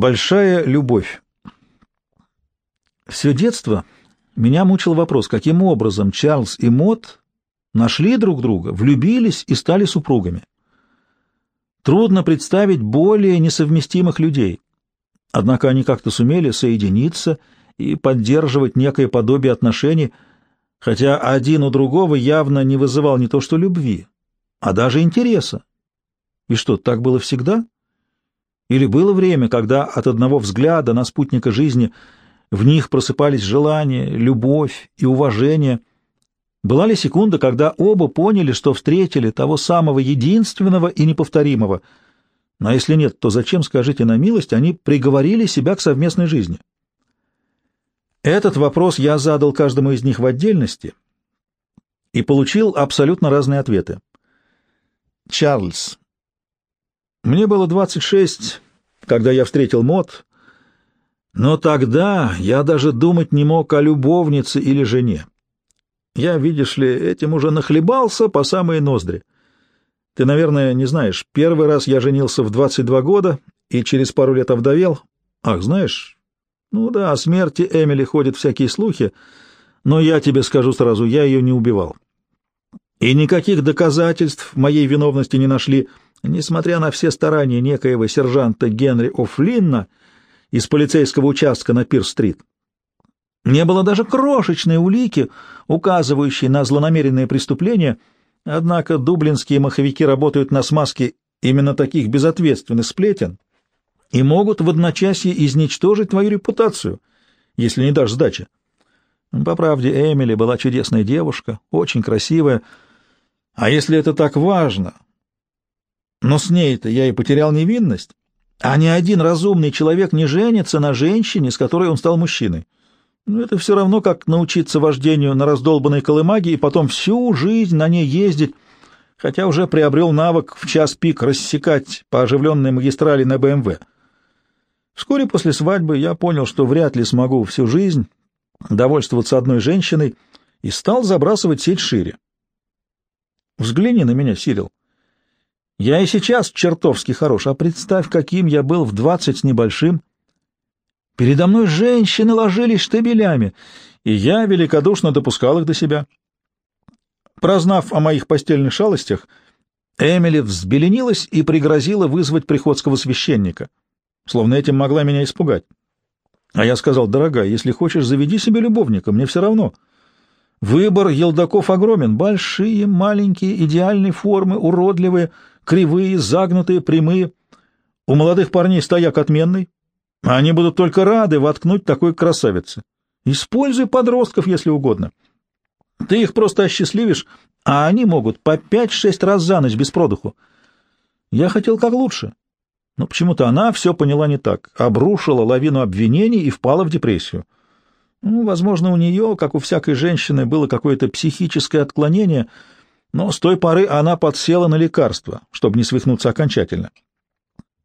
Большая любовь. Все детство меня мучил вопрос, каким образом Чарльз и Мот нашли друг друга, влюбились и стали супругами. Трудно представить более несовместимых людей. Однако они как-то сумели соединиться и поддерживать некое подобие отношений, хотя один у другого явно не вызывал не то что любви, а даже интереса. И что, так было всегда? Или было время, когда от одного взгляда на спутника жизни в них просыпались желание, любовь и уважение? Была ли секунда, когда оба поняли, что встретили того самого единственного и неповторимого? Но если нет, то зачем, скажите на милость, они приговорили себя к совместной жизни? Этот вопрос я задал каждому из них в отдельности и получил абсолютно разные ответы. Чарльз. Мне было 26, когда я встретил Мот, но тогда я даже думать не мог о любовнице или жене. Я, видишь ли, этим уже нахлебался по самые ноздри. Ты, наверное, не знаешь, первый раз я женился в 22 года и через пару лет овдовел. Ах, знаешь, ну да, о смерти Эмили ходят всякие слухи, но я тебе скажу сразу, я ее не убивал. И никаких доказательств моей виновности не нашли, несмотря на все старания некоего сержанта Генри О'Флинна из полицейского участка на Пирс-стрит. Не было даже крошечной улики, указывающей на злонамеренное преступление, однако дублинские маховики работают на смазке именно таких безответственных сплетен и могут в одночасье изничтожить твою репутацию, если не дашь сдачи. По правде, Эмили была чудесная девушка, очень красивая, а если это так важно? Но с ней-то я и потерял невинность, а ни один разумный человек не женится на женщине, с которой он стал мужчиной. Ну, это все равно, как научиться вождению на раздолбанной колымаге и потом всю жизнь на ней ездить, хотя уже приобрел навык в час пик рассекать по оживленной магистрали на БМВ. Вскоре после свадьбы я понял, что вряд ли смогу всю жизнь довольствоваться одной женщиной, и стал забрасывать сеть шире. Взгляни на меня, Сирил. Я и сейчас чертовски хорош, а представь, каким я был в двадцать с небольшим, Передо мной женщины ложились штабелями, и я великодушно допускал их до себя. Прознав о моих постельных шалостях, Эмили взбеленилась и пригрозила вызвать приходского священника, словно этим могла меня испугать. А я сказал, дорогая, если хочешь, заведи себе любовника, мне все равно. Выбор елдаков огромен, большие, маленькие, идеальной формы, уродливые, кривые, загнутые, прямые. У молодых парней стояк отменный, они будут только рады воткнуть такой красавице. Используй подростков, если угодно. Ты их просто осчастливишь, а они могут по пять-шесть раз за ночь без продуху. Я хотел как лучше. Но почему-то она все поняла не так, обрушила лавину обвинений и впала в депрессию. Ну, возможно, у нее, как у всякой женщины, было какое-то психическое отклонение, но с той поры она подсела на лекарства, чтобы не свихнуться окончательно.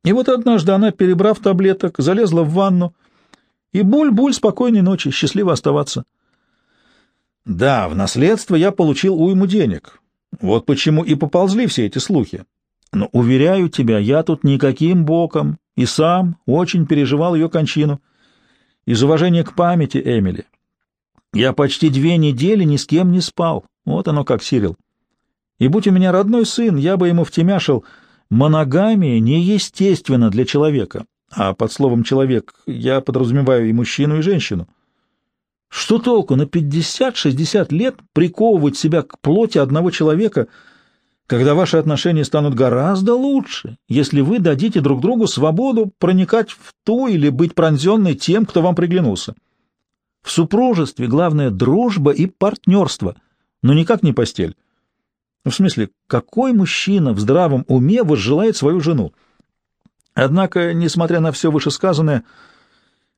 И вот однажды она, перебрав таблеток, залезла в ванну, и буль-буль спокойной ночи, счастливо оставаться. Да, в наследство я получил уйму денег. Вот почему и поползли все эти слухи. Но, уверяю тебя, я тут никаким боком, и сам очень переживал ее кончину. Из уважения к памяти Эмили. Я почти две недели ни с кем не спал. Вот оно как, Сирил. И будь у меня родной сын, я бы ему втемяшил — Моногамия неестественна для человека, а под словом «человек» я подразумеваю и мужчину, и женщину. Что толку на 50-60 лет приковывать себя к плоти одного человека, когда ваши отношения станут гораздо лучше, если вы дадите друг другу свободу проникать в ту или быть пронзенной тем, кто вам приглянулся? В супружестве главное дружба и партнерство, но никак не постель. Ну, в смысле, какой мужчина в здравом уме возжелает свою жену? Однако, несмотря на все вышесказанное,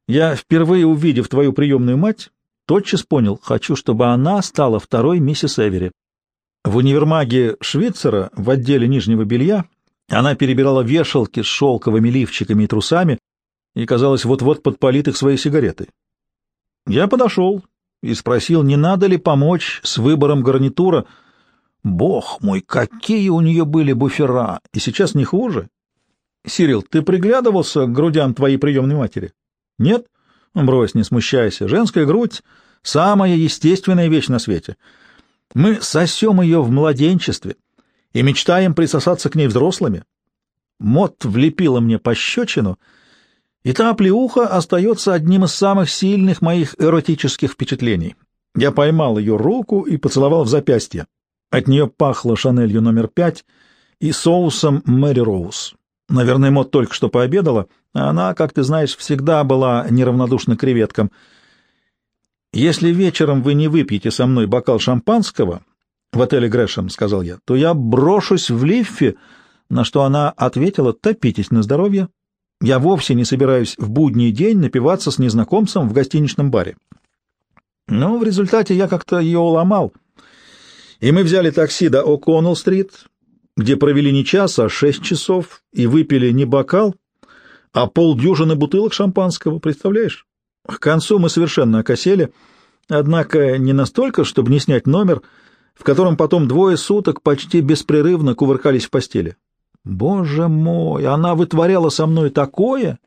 я, впервые увидев твою приемную мать, тотчас понял, хочу, чтобы она стала второй миссис Эвери. В универмаге Швейцера в отделе нижнего белья она перебирала вешалки с шелковыми лифчиками и трусами и, казалось, вот-вот подпалит их своей сигаретой. Я подошел и спросил, не надо ли помочь с выбором гарнитура — Бог мой, какие у нее были буфера! И сейчас не хуже. Сирил, ты приглядывался к грудям твоей приемной матери? Нет? Брось, не смущайся. Женская грудь — самая естественная вещь на свете. Мы сосем ее в младенчестве и мечтаем присосаться к ней взрослыми. Мот влепила мне пощечину, и та плеуха остается одним из самых сильных моих эротических впечатлений. Я поймал ее руку и поцеловал в запястье. От нее пахло шанелью номер пять и соусом Мэри Роуз. Наверное, Мот только что пообедала, а она, как ты знаешь, всегда была неравнодушна к креветкам. «Если вечером вы не выпьете со мной бокал шампанского в отеле Грэшем, — сказал я, — то я брошусь в Лиффи, на что она ответила, топитесь на здоровье. Я вовсе не собираюсь в будний день напиваться с незнакомцем в гостиничном баре. Но в результате я как-то ее уломал, и мы взяли такси до О'Коннелл-стрит, где провели не час, а шесть часов, и выпили не бокал, а полдюжины бутылок шампанского, представляешь? К концу мы совершенно окосели, однако не настолько, чтобы не снять номер, в котором потом двое суток почти беспрерывно кувыркались в постели. Боже мой, она вытворяла со мной такое,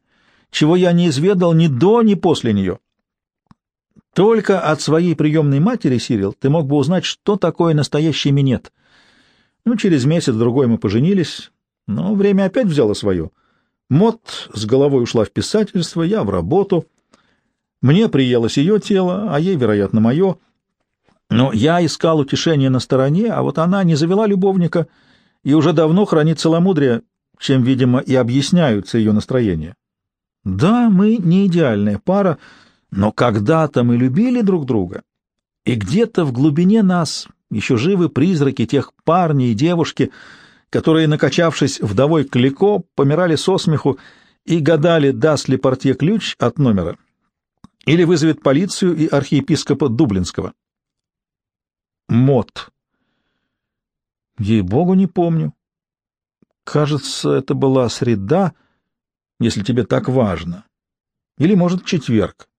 чего я не изведал ни до, ни после нее. Только от своей приемной матери, Сирил, ты мог бы узнать, что такое настоящий минет. Ну, через месяц-другой мы поженились, но время опять взяло свое. Мот с головой ушла в писательство, я в работу. Мне приелось ее тело, а ей, вероятно, мое. Но я искал утешение на стороне, а вот она не завела любовника и уже давно хранит целомудрие, чем, видимо, и объясняются ее настроения. Да, мы не идеальная пара, но когда-то мы любили друг друга, и где-то в глубине нас еще живы призраки тех парней и девушки, которые, накачавшись вдовой Клико, помирали со смеху и гадали, даст ли портье ключ от номера или вызовет полицию и архиепископа Дублинского. Мот. Ей-богу, не помню. Кажется, это была среда, если тебе так важно. Или, может, четверг.